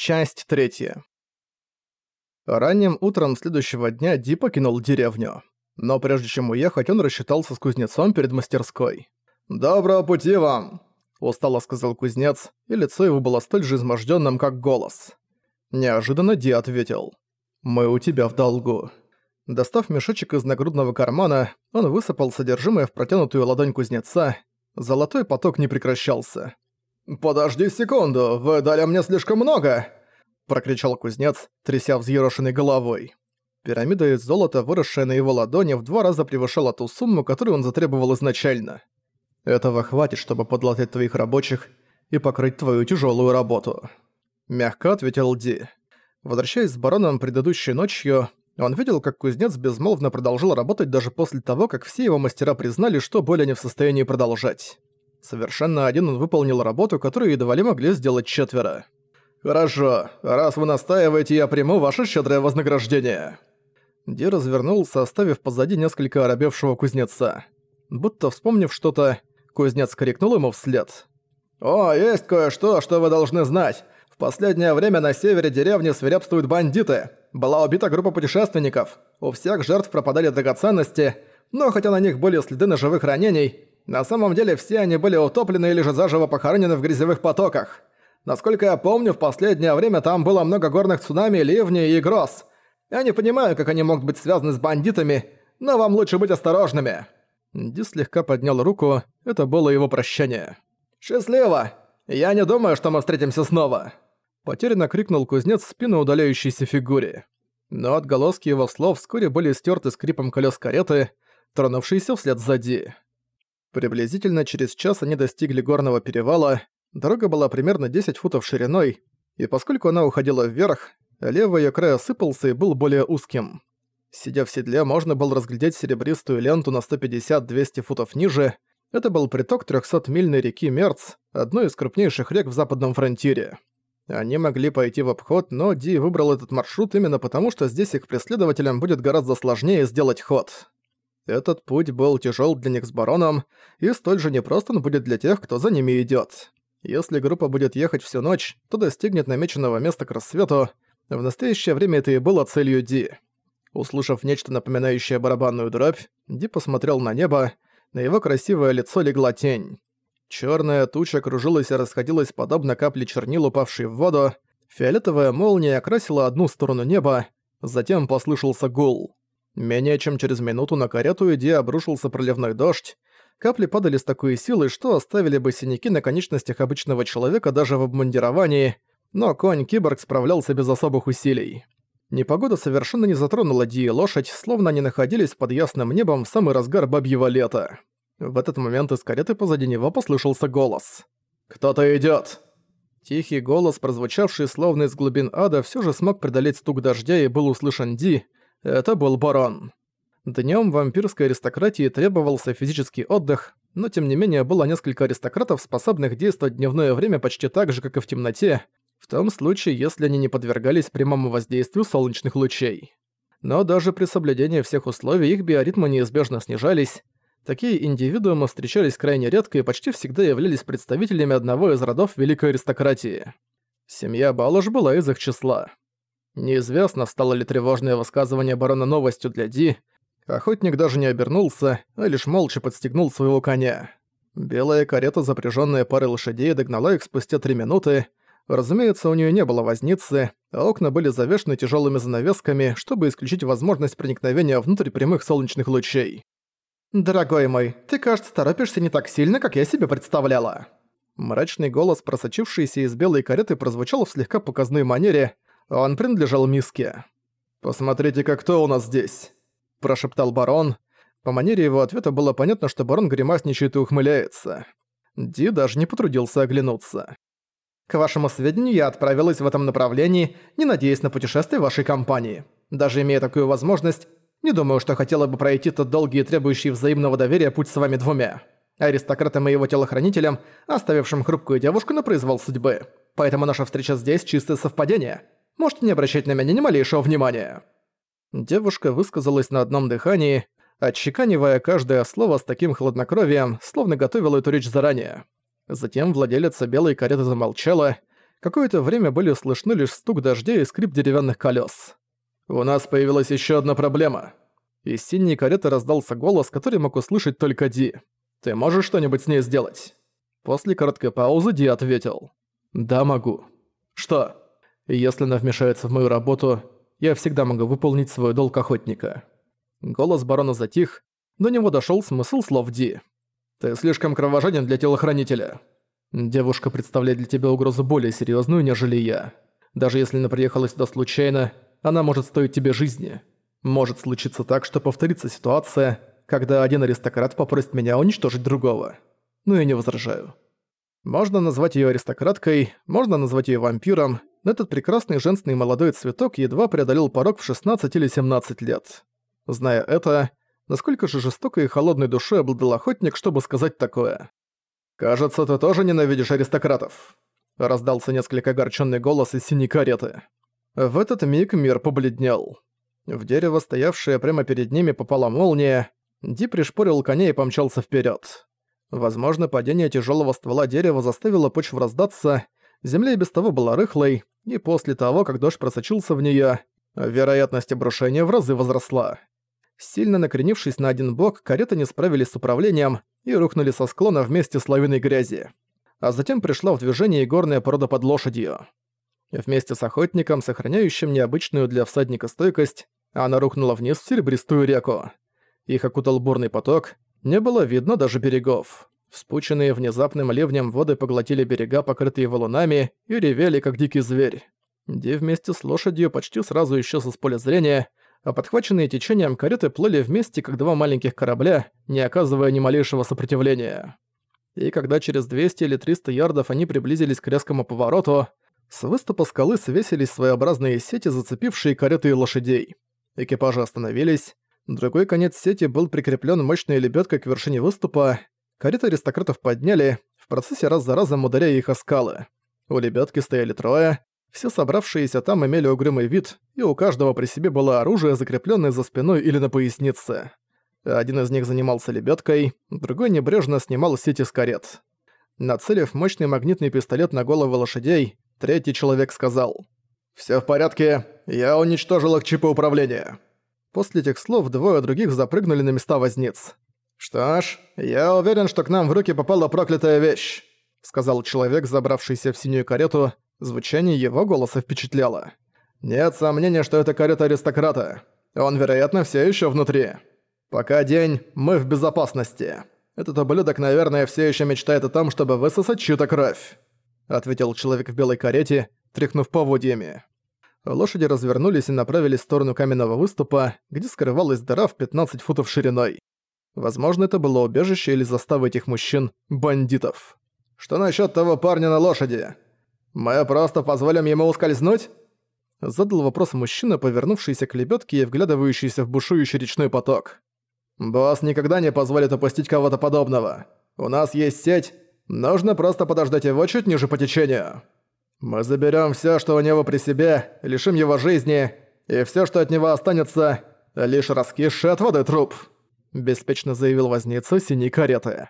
Часть третья. Ранним утром следующего дня Ди покинул деревню. Но прежде чем уехать, он рассчитался с кузнецом перед мастерской. «Доброго пути вам!» – устало сказал кузнец, и лицо его было столь же измождённым, как голос. Неожиданно Ди ответил. «Мы у тебя в долгу». Достав мешочек из нагрудного кармана, он высыпал содержимое в протянутую ладонь кузнеца. Золотой поток не прекращался. «Подожди секунду, вы дали мне слишком много!» прокричал кузнец, тряся взъерошенной головой. Пирамида из золота, выросшая на его ладони, в два раза превышала ту сумму, которую он затребовал изначально. «Этого хватит, чтобы подлатать твоих рабочих и покрыть твою тяжелую работу», — мягко ответил Ди. Возвращаясь с бароном предыдущей ночью, он видел, как кузнец безмолвно продолжал работать даже после того, как все его мастера признали, что более не в состоянии продолжать. Совершенно один он выполнил работу, которую едва ли могли сделать четверо. «Хорошо, раз вы настаиваете, я приму ваше щедрое вознаграждение». Ди развернулся, оставив позади несколько оробевшего кузнеца. Будто вспомнив что-то, кузнец крикнул ему вслед. «О, есть кое-что, что вы должны знать. В последнее время на севере деревни свирепствуют бандиты. Была убита группа путешественников. У всех жертв пропадали драгоценности, но хотя на них были следы ножевых ранений, на самом деле все они были утоплены или же заживо похоронены в грязевых потоках. Насколько я помню, в последнее время там было много горных цунами, ливней и гроз. Я не понимаю, как они могут быть связаны с бандитами, но вам лучше быть осторожными». Ди слегка поднял руку, это было его прощание. «Счастливо! Я не думаю, что мы встретимся снова!» Потерянно крикнул кузнец в спину удаляющейся фигуре. Но отголоски его слов вскоре были стерты скрипом колес кареты, тронувшейся вслед за Ди. Приблизительно через час они достигли горного перевала, Дорога была примерно 10 футов шириной, и поскольку она уходила вверх, левый её край осыпался и был более узким. Сидя в седле, можно было разглядеть серебристую ленту на 150-200 футов ниже. Это был приток 300-мильной реки Мерц, одной из крупнейших рек в западном фронтире. Они могли пойти в обход, но Ди выбрал этот маршрут именно потому, что здесь их преследователям будет гораздо сложнее сделать ход. Этот путь был тяжел для них с бароном, и столь же непрост он будет для тех, кто за ними идет. Если группа будет ехать всю ночь, то достигнет намеченного места к рассвету. В настоящее время это и было целью Ди. Услышав нечто напоминающее барабанную дробь, Ди посмотрел на небо, на его красивое лицо легла тень. Черная туча кружилась и расходилась подобно капле чернил, упавшей в воду. Фиолетовая молния окрасила одну сторону неба, затем послышался гул. Менее чем через минуту на карету Ди обрушился проливной дождь, Капли падали с такой силой, что оставили бы синяки на конечностях обычного человека даже в обмундировании, но конь-киборг справлялся без особых усилий. Непогода совершенно не затронула Ди и лошадь, словно они находились под ясным небом в самый разгар бабьего лета. В этот момент из кареты позади него послышался голос. «Кто-то идёт!» Тихий голос, прозвучавший словно из глубин ада, всё же смог преодолеть стук дождя и был услышан Ди. Это был барон. Днём вампирской аристократии требовался физический отдых, но тем не менее было несколько аристократов, способных действовать в дневное время почти так же, как и в темноте, в том случае, если они не подвергались прямому воздействию солнечных лучей. Но даже при соблюдении всех условий их биоритмы неизбежно снижались. Такие индивидуумы встречались крайне редко и почти всегда являлись представителями одного из родов великой аристократии. Семья Балуш была из их числа. Неизвестно, стало ли тревожное высказывание барона новостью для Ди, Охотник даже не обернулся, а лишь молча подстегнул своего коня. Белая карета, запряженная парой лошадей, догнала их спустя три минуты. Разумеется, у нее не было возницы, а окна были завешены тяжелыми занавесками, чтобы исключить возможность проникновения внутрь прямых солнечных лучей. «Дорогой мой, ты, кажется, торопишься не так сильно, как я себе представляла». Мрачный голос, просочившийся из белой кареты, прозвучал в слегка показной манере, он принадлежал Миске. «Посмотрите-ка, кто у нас здесь!» – прошептал барон. По манере его ответа было понятно, что барон гримасничает и ухмыляется. Ди даже не потрудился оглянуться. «К вашему сведению, я отправилась в этом направлении, не надеясь на путешествие вашей компании. Даже имея такую возможность, не думаю, что хотела бы пройти тот долгий и требующий взаимного доверия путь с вами двумя. Аристократом и его телохранителем, оставившим хрупкую девушку на произвол судьбы. Поэтому наша встреча здесь – чистое совпадение. Можете не обращать на меня ни малейшего внимания». Девушка высказалась на одном дыхании, отчеканивая каждое слово с таким хладнокровием, словно готовила эту речь заранее. Затем владелица белой кареты замолчала. Какое-то время были слышны лишь стук дождя и скрип деревянных колес. «У нас появилась еще одна проблема». Из синей кареты раздался голос, который мог услышать только Ди. «Ты можешь что-нибудь с ней сделать?» После короткой паузы Ди ответил. «Да, могу». «Что?» «Если она вмешается в мою работу, я всегда могу выполнить свой долг охотника». Голос барона затих, до него дошёл смысл слов Ди. «Ты слишком кровожаден для телохранителя. Девушка представляет для тебя угрозу более серьёзную, нежели я. Даже если она приехала сюда случайно, она может стоить тебе жизни. Может случиться так, что повторится ситуация, когда один аристократ попросит меня уничтожить другого. Но я не возражаю. Можно назвать её аристократкой, можно назвать её вампиром, этот прекрасный женственный молодой цветок едва преодолел порог в 16 или 17 лет. Зная это, насколько же жестокой и холодной душой обладал охотник, чтобы сказать такое. «Кажется, ты тоже ненавидишь аристократов», — раздался несколько огорченный голос из синей кареты. В этот миг мир побледнел. В дерево, стоявшее прямо перед ними, попала молния. Ди пришпорил коня и помчался вперед. Возможно, падение тяжелого ствола дерева заставило почву раздаться, земля и без того была рыхлой, и после того, как дождь просочился в нее, вероятность обрушения в разы возросла. Сильно накренившись на один бок, кареты не справились с управлением и рухнули со склона вместе с лавиной грязи. А затем пришла в движение горная порода под лошадью. Вместе с охотником, сохраняющим необычную для всадника стойкость, она рухнула вниз в серебристую реку. Их окутал бурный поток, не было видно даже берегов. Вспученные внезапным ливнем воды поглотили берега, покрытые валунами, и ревели, как дикий зверь. Ди вместе с лошадью почти сразу исчез из поля зрения, а подхваченные течением кареты плыли вместе, как два маленьких корабля, не оказывая ни малейшего сопротивления. И когда через 200 или 300 ярдов они приблизились к резкому повороту, с выступа скалы свесились своеобразные сети, зацепившие кареты и лошадей. Экипажи остановились, Другой конец сети был прикреплен мощной лебедкой к вершине выступа. Кареты аристократов подняли, в процессе раз за разом ударяя их о скалы. У лебедки стояли трое. Все собравшиеся там имели угрюмый вид, и у каждого при себе было оружие, закрепленное за спиной или на пояснице. Один из них занимался лебедкой, другой небрежно снимал сети с карет. Нацелив мощный магнитный пистолет на головы лошадей, третий человек сказал «Всё в порядке, я уничтожил их чипы управления». После этих слов двое других запрыгнули на места возниц. «Что ж, я уверен, что к нам в руки попала проклятая вещь», сказал человек, забравшийся в синюю карету. Звучание его голоса впечатляло. «Нет сомнения, что это карета аристократа. Он, вероятно, все еще внутри. Пока день, мы в безопасности. Этот ублюдок, наверное, все еще мечтает о том, чтобы высосать чью-то кровь», ответил человек в белой карете, тряхнув поводьями. Лошади развернулись и направились в сторону каменного выступа, где скрывалась дыра в 15 футов шириной. Возможно, это было убежище или застава этих мужчин – бандитов. «Что насчет того парня на лошади? Мы просто позволим ему ускользнуть?» Задал вопрос мужчина, повернувшийся к лебедке и вглядывающийся в бушующий речной поток. «Босс никогда не позволит упустить кого-то подобного. У нас есть сеть, нужно просто подождать его чуть ниже по течению». Мы заберем все, что у него при себе, лишим его жизни, и все, что от него останется, лишь раскисший от воды труп», – беспечно заявил возница синей кареты.